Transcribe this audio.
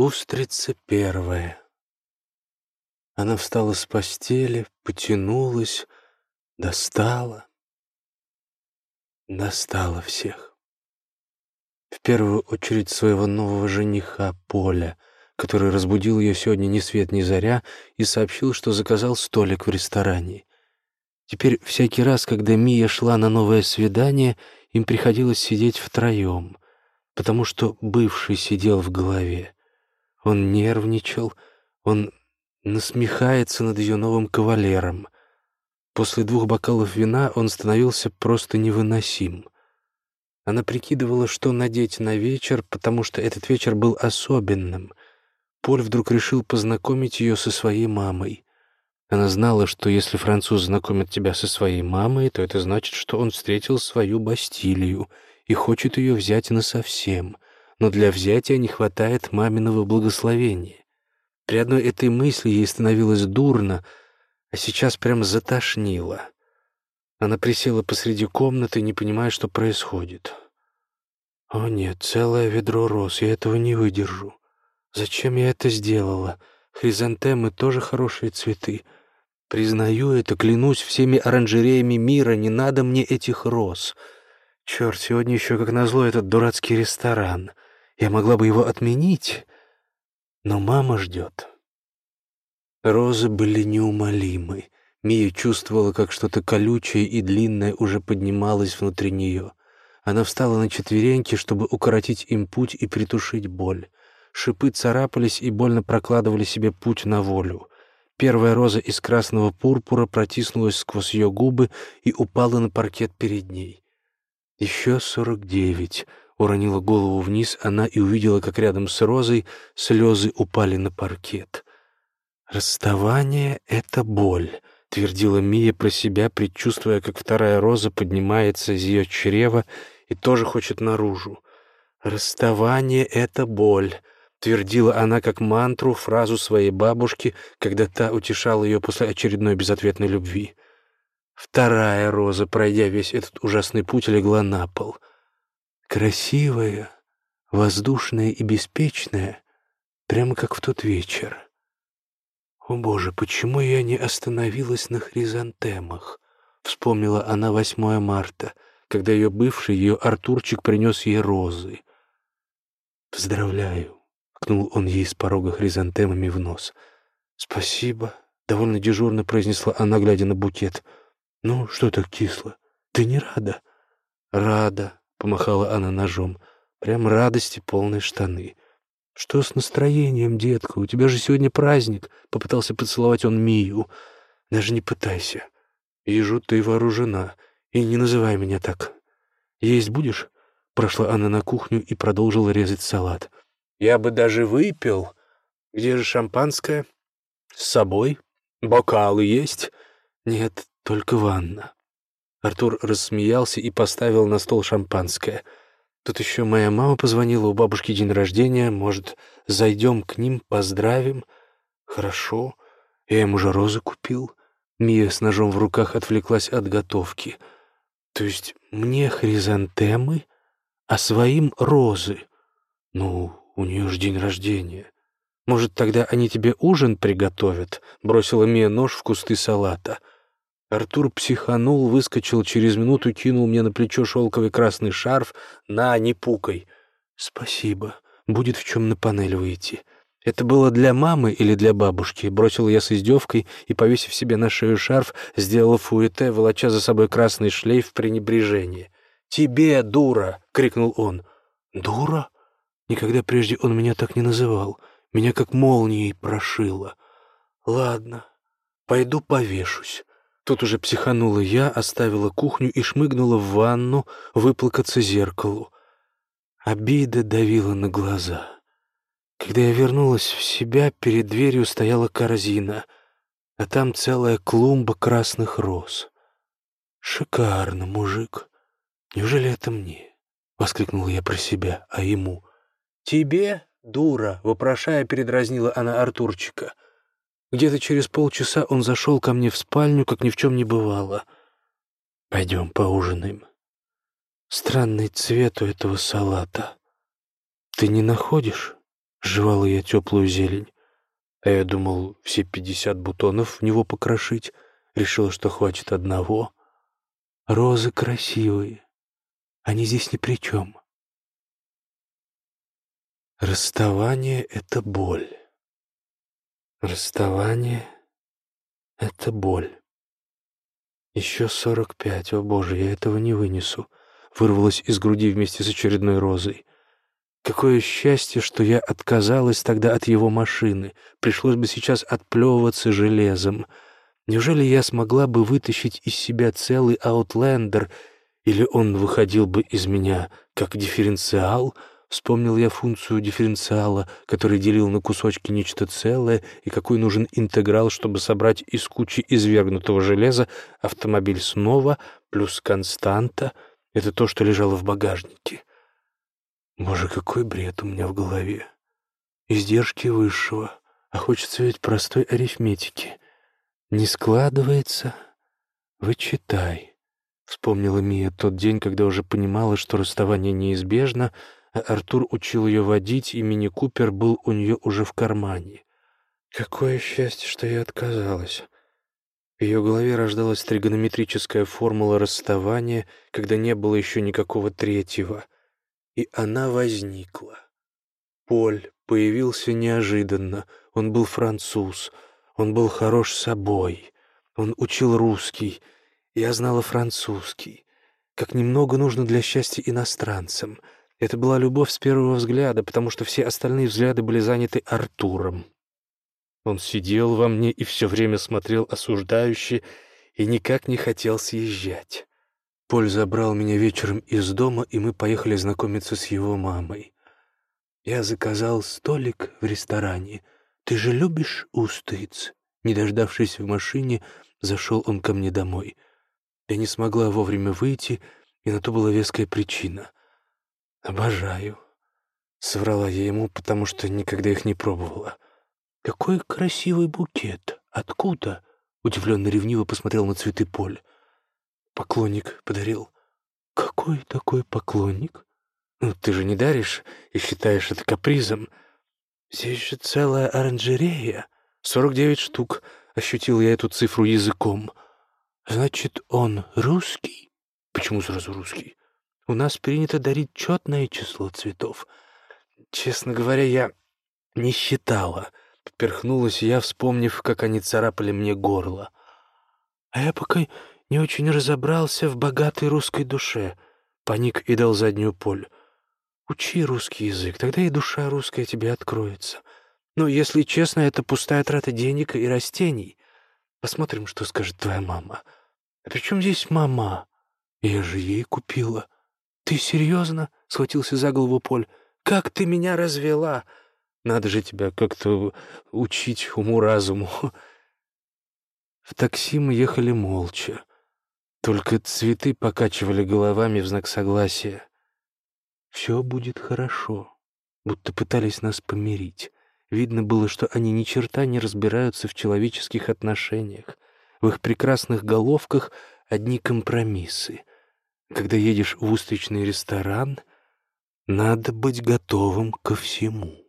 Устрица первая. Она встала с постели, потянулась, достала. Достала всех. В первую очередь своего нового жениха Поля, который разбудил ее сегодня ни свет ни заря и сообщил, что заказал столик в ресторане. Теперь всякий раз, когда Мия шла на новое свидание, им приходилось сидеть втроем, потому что бывший сидел в голове. Он нервничал, он насмехается над ее новым кавалером. После двух бокалов вина он становился просто невыносим. Она прикидывала, что надеть на вечер, потому что этот вечер был особенным. Поль вдруг решил познакомить ее со своей мамой. Она знала, что если француз знакомит тебя со своей мамой, то это значит, что он встретил свою Бастилию и хочет ее взять насовсем. Но для взятия не хватает маминого благословения. При одной этой мысли ей становилось дурно, а сейчас прям затошнило. Она присела посреди комнаты, не понимая, что происходит. «О нет, целое ведро роз, я этого не выдержу. Зачем я это сделала? Хризантемы тоже хорошие цветы». Признаю это, клянусь всеми оранжереями мира, не надо мне этих роз. Черт, сегодня еще, как назло, этот дурацкий ресторан. Я могла бы его отменить, но мама ждет. Розы были неумолимы. Мия чувствовала, как что-то колючее и длинное уже поднималось внутри нее. Она встала на четвереньки, чтобы укоротить им путь и притушить боль. Шипы царапались и больно прокладывали себе путь на волю. Первая роза из красного пурпура протиснулась сквозь ее губы и упала на паркет перед ней. Еще сорок девять. Уронила голову вниз она и увидела, как рядом с розой слезы упали на паркет. «Расставание — это боль», — твердила Мия про себя, предчувствуя, как вторая роза поднимается из ее чрева и тоже хочет наружу. «Расставание — это боль», — твердила она как мантру фразу своей бабушки, когда та утешала ее после очередной безответной любви. Вторая роза, пройдя весь этот ужасный путь, легла на пол. Красивая, воздушная и беспечная, прямо как в тот вечер. «О, Боже, почему я не остановилась на хризантемах?» — вспомнила она 8 марта, когда ее бывший, ее Артурчик, принес ей розы. «Поздравляю», Ткнул он ей с порога хризантемами в нос. «Спасибо», — довольно дежурно произнесла она, глядя на букет. «Ну, что так кисло? Ты не рада?» «Рада», — помахала она ножом. «Прям радости полные штаны». «Что с настроением, детка? У тебя же сегодня праздник», — попытался поцеловать он Мию. «Даже не пытайся. Вижу, ты вооружена. И не называй меня так. Есть будешь?» Прошла она на кухню и продолжила резать салат. Я бы даже выпил. Где же шампанское? С собой. Бокалы есть? Нет, только ванна. Артур рассмеялся и поставил на стол шампанское. Тут еще моя мама позвонила, у бабушки день рождения. Может, зайдем к ним, поздравим? Хорошо. Я им уже розы купил. Мия с ножом в руках отвлеклась от готовки. То есть мне хризантемы, а своим розы? Ну, у нее же день рождения. Может, тогда они тебе ужин приготовят?» — бросила Мия нож в кусты салата. Артур психанул, выскочил через минуту, кинул мне на плечо шелковый красный шарф. «На, не пукай!» «Спасибо. Будет в чем на панель выйти». «Это было для мамы или для бабушки?» Бросил я с издевкой и, повесив себе на шею шарф, сделала фуэте, волоча за собой красный шлейф в пренебрежении. «Тебе, дура!» — крикнул он. «Дура?» Никогда прежде он меня так не называл. Меня как молнией прошило. Ладно, пойду повешусь. Тут уже психанула я, оставила кухню и шмыгнула в ванну выплакаться зеркалу. Обида давила на глаза. Когда я вернулась в себя, перед дверью стояла корзина, а там целая клумба красных роз. «Шикарно, мужик! Неужели это мне?» — воскликнула я про себя, а ему «Тебе, дура!» — вопрошая, передразнила она Артурчика. Где-то через полчаса он зашел ко мне в спальню, как ни в чем не бывало. «Пойдем поужинаем. Странный цвет у этого салата. Ты не находишь?» Жевала я теплую зелень. А я думал, все пятьдесят бутонов в него покрошить. Решил, что хватит одного. Розы красивые. Они здесь ни при чем. Расставание — это боль. Расставание — это боль. Еще сорок пять, о боже, я этого не вынесу. Вырвалась из груди вместе с очередной розой. Какое счастье, что я отказалась тогда от его машины. Пришлось бы сейчас отплевываться железом. Неужели я смогла бы вытащить из себя целый аутлендер, или он выходил бы из меня как дифференциал? Вспомнил я функцию дифференциала, который делил на кусочки нечто целое, и какой нужен интеграл, чтобы собрать из кучи извергнутого железа автомобиль снова, плюс константа — это то, что лежало в багажнике. Боже, какой бред у меня в голове. Издержки высшего, а хочется ведь простой арифметики. Не складывается? Вычитай. Вспомнила Мия тот день, когда уже понимала, что расставание неизбежно, Артур учил ее водить, и мини-купер был у нее уже в кармане. Какое счастье, что я отказалась. В ее голове рождалась тригонометрическая формула расставания, когда не было еще никакого третьего — и она возникла. Поль появился неожиданно. Он был француз, он был хорош собой, он учил русский, я знала французский. Как немного нужно для счастья иностранцам. Это была любовь с первого взгляда, потому что все остальные взгляды были заняты Артуром. Он сидел во мне и все время смотрел осуждающе и никак не хотел съезжать. Поль забрал меня вечером из дома, и мы поехали знакомиться с его мамой. Я заказал столик в ресторане. Ты же любишь устриц? Не дождавшись в машине, зашел он ко мне домой. Я не смогла вовремя выйти, и на то была веская причина. «Обожаю», — соврала я ему, потому что никогда их не пробовала. «Какой красивый букет! Откуда?» — удивленно ревниво посмотрел на цветы Поль. Поклонник подарил. Какой такой поклонник? Ну, ты же не даришь и считаешь это капризом. Здесь же целая оранжерея. Сорок девять штук. Ощутил я эту цифру языком. Значит, он русский? Почему сразу русский? У нас принято дарить четное число цветов. Честно говоря, я не считала. Поперхнулась я, вспомнив, как они царапали мне горло. А я пока не очень разобрался в богатой русской душе», — паник и дал заднюю поль. «Учи русский язык, тогда и душа русская тебе откроется. Но, если честно, это пустая трата денег и растений. Посмотрим, что скажет твоя мама. А при чем здесь мама? Я же ей купила». «Ты серьезно?» — схватился за голову Поль. «Как ты меня развела!» «Надо же тебя как-то учить уму-разуму». В такси мы ехали молча. Только цветы покачивали головами в знак согласия. «Все будет хорошо», будто пытались нас помирить. Видно было, что они ни черта не разбираются в человеческих отношениях. В их прекрасных головках одни компромиссы. Когда едешь в устричный ресторан, надо быть готовым ко всему.